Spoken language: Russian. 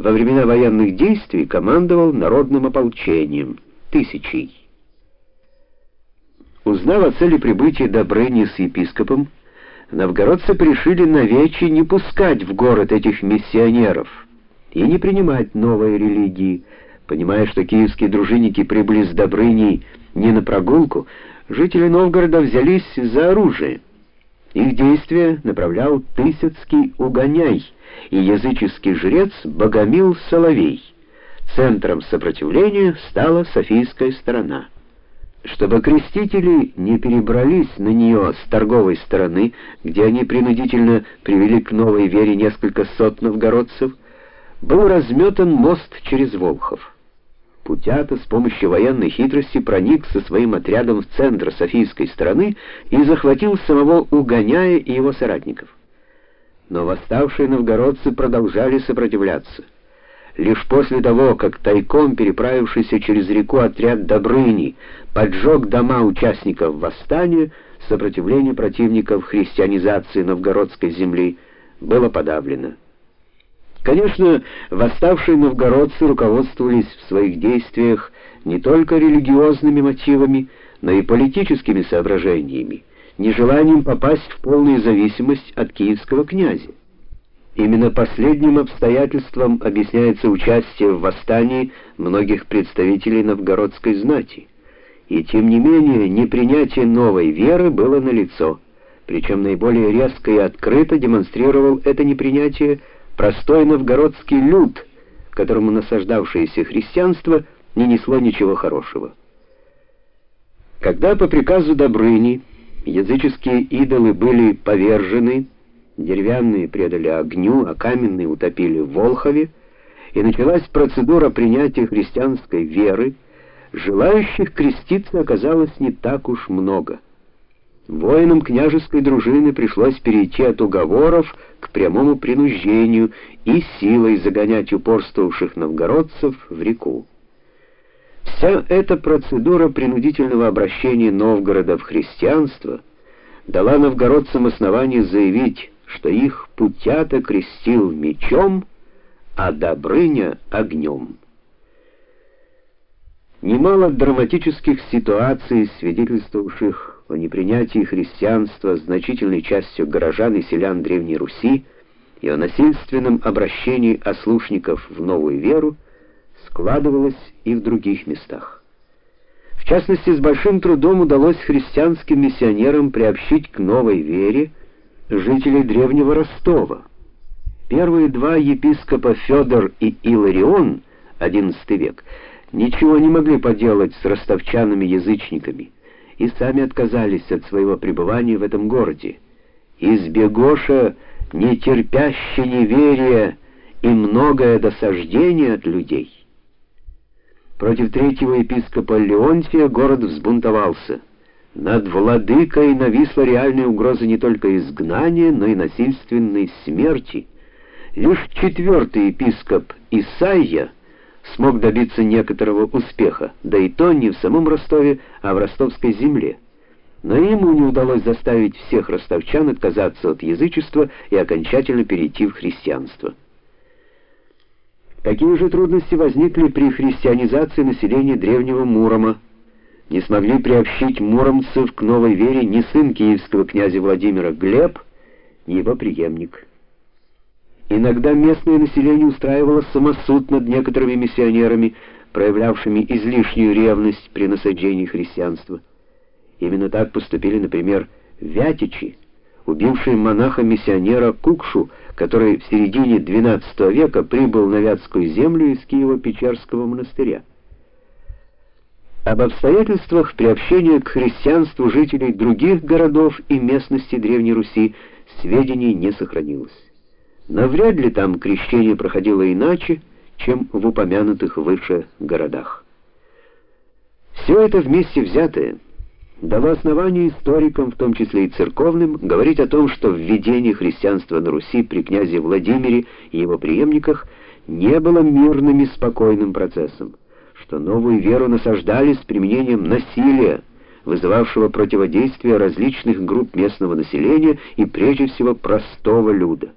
во времена военных действий командовал народным ополчением, тысячей. Узнав о цели прибытия Добрыни с епископом, новгородцы решили навече не пускать в город этих миссионеров и не принимать новой религии, понимая, что киевские дружинники прибыли с Добрыней не на прогулку, жители Новгорода взялись за оружие. Их действия направлял Тысяцкий Угоняй и языческий жрец Богомил Соловей. Центром сопротивления стала Софийская сторона. Чтобы крестители не перебрались на нее с торговой стороны, где они принудительно привели к новой вере несколько сот новгородцев, был разметан мост через Волхов. Путята с помощью военной хитрости проник со своим отрядом в центр Софийской страны и захватил самого Угоняя и его соратников. Но восставшие новгородцы продолжали сопротивляться. Лишь после того, как тайком переправившийся через реку отряд Добрыни поджег дома участников восстания, сопротивление противников христианизации новгородской земли было подавлено. Конечно, восставшие новгородцы руководствовались в своих действиях не только религиозными мотивами, но и политическими соображениями, нежеланием попасть в полную зависимость от киевского князя. Именно последним обстоятельством объясняется участие в восстании многих представителей новгородской знати. И тем не менее, непринятие новой веры было налицо, причем наиболее резко и открыто демонстрировал это непринятие простой новгородский люд, которому насаждавшееся христианство не несло ничего хорошего. Когда по приказу Добрыни языческие идолы были повержены, деревянные предали огню, а каменные утопили в Волхове, и началась процедура принятия христианской веры, желающих креститься оказалось не так уж много. Воинам княжеской дружины пришлось перейти от уговоров к прямому принуждению и силой загонять упорствовавших новгородцев в реку. Вся эта процедура принудительного обращения Новгорода в христианство дала новгородцам основание заявить, что их Путята крестил мечом, а Добрыня — огнем. Немало драматических ситуаций, свидетельствовавших о непринятии христианства значительной частью горожан и селян Древней Руси и о насильственном обращении ослушников в новую веру складывалось и в других местах. В частности, с большим трудом удалось христианским миссионерам приобщить к новой вере жителей древнего Ростова. Первые два епископа Федор и Иларион, XI век, ничего не могли поделать с ростовчанами-язычниками и сами отказались от своего пребывания в этом городе. Избегоша нетерпяще неверия и многое досаждение от людей. Против третьего епископа Леонтия город взбунтовался. Над владыкой нависла реальная угроза не только изгнания, но и насильственной смерти. Лишь четвертый епископ Исаия смог добиться некоторого успеха, да и то не в самом Ростове, а в ростовской земле. Но ему не удалось заставить всех ростовчан отказаться от язычества и окончательно перейти в христианство. Какие же трудности возникли при христианизации населения древнего Мурома? Не смогли приобщить муромцев к новой вере ни сын киевского князя Владимира Глеб, ни его преемник. Иногда местное население устраивало самосуд над некоторыми миссионерами, проявлявшими излишнюю ревность при насаждении христианства. Именно так поступили, например, вятичи, убившие монаха-миссионера Кукшу, который в середине XII века прибыл на Вятскую землю из Киево-Печерского монастыря. Об обстоятельствах приобщения к христианству жителей других городов и местностей Древней Руси сведений не сохранилось. Но вряд ли там крещение проходило иначе, чем в упомянутых выше городах. Все это вместе взятое дало основание историкам, в том числе и церковным, говорить о том, что введение христианства на Руси при князе Владимире и его преемниках не было мирным и спокойным процессом, что новую веру насаждали с применением насилия, вызывавшего противодействие различных групп местного населения и прежде всего простого люда.